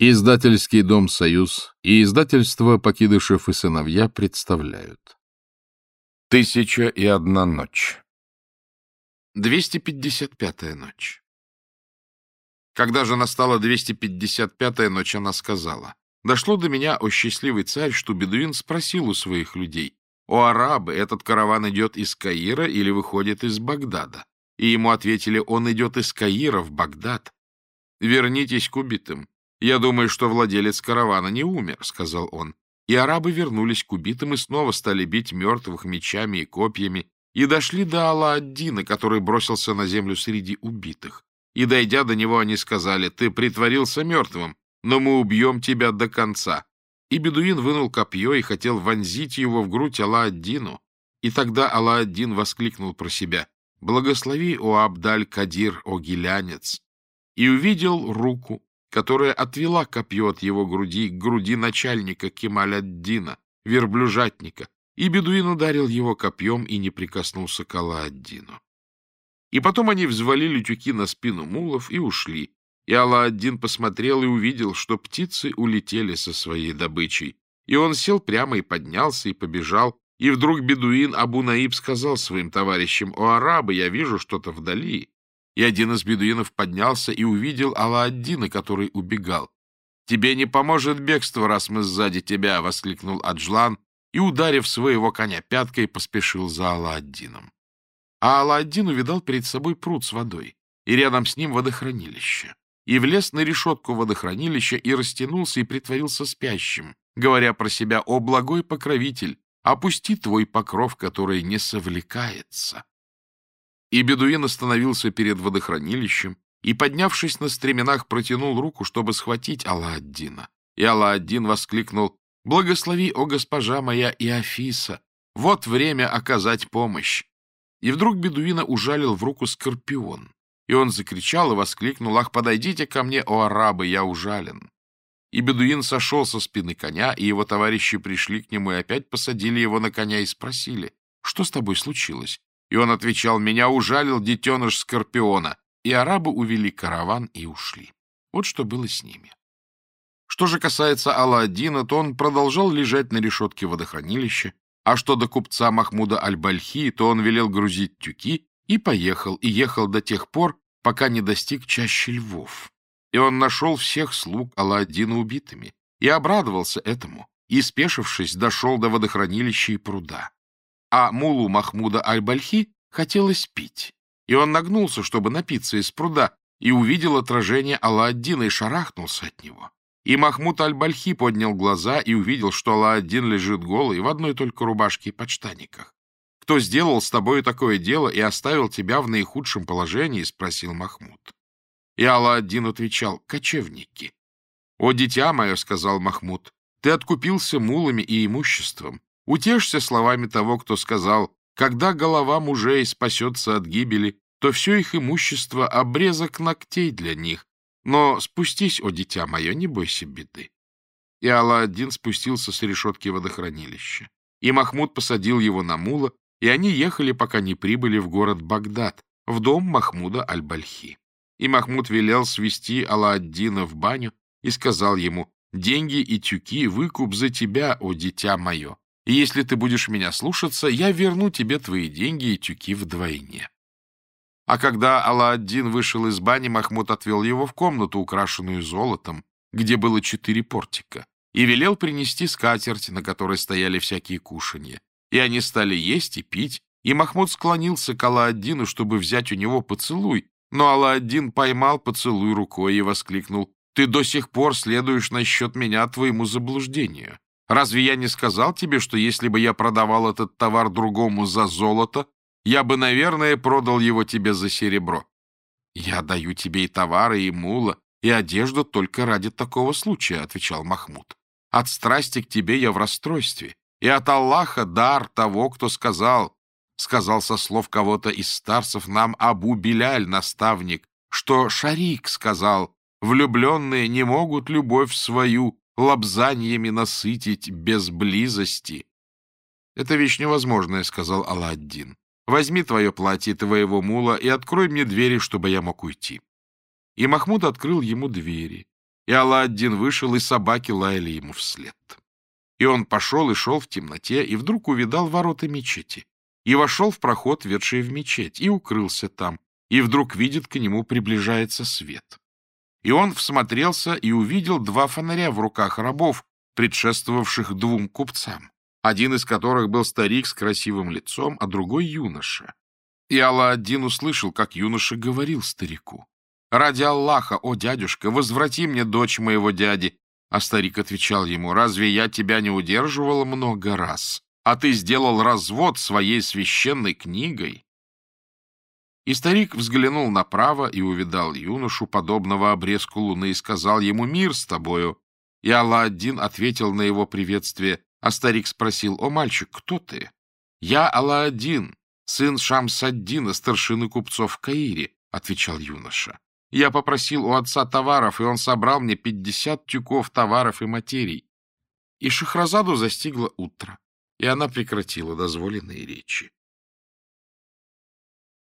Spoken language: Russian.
Издательский дом «Союз» и издательство «Покидышев и сыновья» представляют. Тысяча и одна ночь. 255-я ночь. Когда же настала 255-я ночь, она сказала, «Дошло до меня, о счастливый царь, что бедуин спросил у своих людей, «О арабы, этот караван идет из Каира или выходит из Багдада?» И ему ответили, «Он идет из Каира в Багдад. Вернитесь к убитым, «Я думаю, что владелец каравана не умер», — сказал он. И арабы вернулись к убитым и снова стали бить мертвых мечами и копьями, и дошли до Алла-Аддина, который бросился на землю среди убитых. И, дойдя до него, они сказали, «Ты притворился мертвым, но мы убьем тебя до конца». И бедуин вынул копье и хотел вонзить его в грудь Алла-Аддину. И тогда Алла-Аддин воскликнул про себя, «Благослови, о Абдаль-Кадир, о гилянец!» И увидел руку, которая отвела копье от его груди к груди начальника Кемаль-ад-Дина, верблюжатника, и бедуин ударил его копьем и не прикоснулся к Алла-ад-Дину. И потом они взвалили тюки на спину мулов и ушли, и Алла-ад-Дин посмотрел и увидел, что птицы улетели со своей добычей, и он сел прямо и поднялся и побежал, и вдруг бедуин Абу-Наиб сказал своим товарищам, «О, арабы, я вижу что-то вдали». И один из бедуинов поднялся и увидел Алла-Аддина, который убегал. «Тебе не поможет бегство, раз мы сзади тебя!» — воскликнул Аджлан и, ударив своего коня пяткой, поспешил за Алла-Аддином. А Алла-Аддин увидал перед собой пруд с водой, и рядом с ним водохранилище. И влез на решетку водохранилища и растянулся и притворился спящим, говоря про себя «О, благой покровитель, опусти твой покров, который не совлекается». И бедуин остановился перед водохранилищем и, поднявшись на стременах, протянул руку, чтобы схватить Алла-Аддина. И Алла-Аддин воскликнул «Благослови, о госпожа моя Иофиса! Вот время оказать помощь!» И вдруг бедуина ужалил в руку скорпион. И он закричал и воскликнул «Ах, подойдите ко мне, о арабы, я ужален!» И бедуин сошел со спины коня, и его товарищи пришли к нему и опять посадили его на коня и спросили «Что с тобой случилось?» И он отвечал, меня ужалил детеныш Скорпиона. И арабы увели караван и ушли. Вот что было с ними. Что же касается Алла-Аддина, то он продолжал лежать на решетке водохранилища, а что до купца Махмуда Аль-Бальхи, то он велел грузить тюки и поехал, и ехал до тех пор, пока не достиг чаще львов. И он нашел всех слуг Алла-Аддина убитыми, и обрадовался этому, и, спешившись, дошел до водохранилища и пруда а мулу Махмуда Аль-Бальхи хотелось пить. И он нагнулся, чтобы напиться из пруда, и увидел отражение Алла-Аддина и шарахнулся от него. И Махмуд Аль-Бальхи поднял глаза и увидел, что Алла-Аддин лежит голый в одной только рубашке и подштаниках. «Кто сделал с тобой такое дело и оставил тебя в наихудшем положении?» — спросил Махмуд. И Алла-Аддин отвечал, «Кочевники». «О, дитя мое», — сказал Махмуд, — «ты откупился мулами и имуществом, Утешься словами того, кто сказал, когда голова мужей спасется от гибели, то все их имущество — обрезок ногтей для них. Но спустись, о дитя мое, не бойся беды. И Алла-один спустился с решетки водохранилища. И Махмуд посадил его на мула, и они ехали, пока не прибыли в город Багдад, в дом Махмуда Аль-Бальхи. И Махмуд велел свести Алла-Аддина в баню и сказал ему, «Деньги и тюки выкуп за тебя, о дитя мое, и если ты будешь меня слушаться, я верну тебе твои деньги и тюки вдвойне. А когда Алла-Аддин вышел из бани, Махмуд отвел его в комнату, украшенную золотом, где было четыре портика, и велел принести скатерть, на которой стояли всякие кушанья. И они стали есть и пить, и Махмуд склонился к Алла-Аддину, чтобы взять у него поцелуй, но Алла-Аддин поймал поцелуй рукой и воскликнул, «Ты до сих пор следуешь насчет меня твоему заблуждению. Разве я не сказал тебе, что если бы я продавал этот товар другому за золото, я бы, наверное, продал его тебе за серебро? Я даю тебе и товары, и мула, и одежду только ради такого случая, — отвечал Махмуд. От страсти к тебе я в расстройстве, и от Аллаха дар того, кто сказал, сказал со слов кого-то из старцев нам Абу Беляль, наставник, что Шарик сказал, влюбленные не могут любовь свою лобзаниями насытить без близости. — Это вещь невозможная, — сказал Алладдин. — Возьми твое платье твоего мула и открой мне двери, чтобы я мог уйти. И Махмуд открыл ему двери. И Алла-один вышел, и собаки лаяли ему вслед. И он пошел и шел в темноте, и вдруг увидал ворота мечети. И вошел в проход, ведший в мечеть, и укрылся там. И вдруг видит, к нему приближается свет. И он всмотрелся и увидел два фонаря в руках рабов, предшествовавших двум купцам, один из которых был старик с красивым лицом, а другой — юноша. И Алла-один услышал, как юноша говорил старику. «Ради Аллаха, о дядюшка, возврати мне дочь моего дяди». А старик отвечал ему, «Разве я тебя не удерживал много раз? А ты сделал развод своей священной книгой?» И старик взглянул направо и увидал юношу, подобного обрезку луны, и сказал ему «Мир с тобою». И Алла-один ответил на его приветствие, а старик спросил «О, мальчик, кто ты?» «Я Алла-один, сын Шамсаддина, старшины купцов в Каире», — отвечал юноша. «Я попросил у отца товаров, и он собрал мне пятьдесят тюков товаров и материй». И Шахразаду застигло утро, и она прекратила дозволенные речи.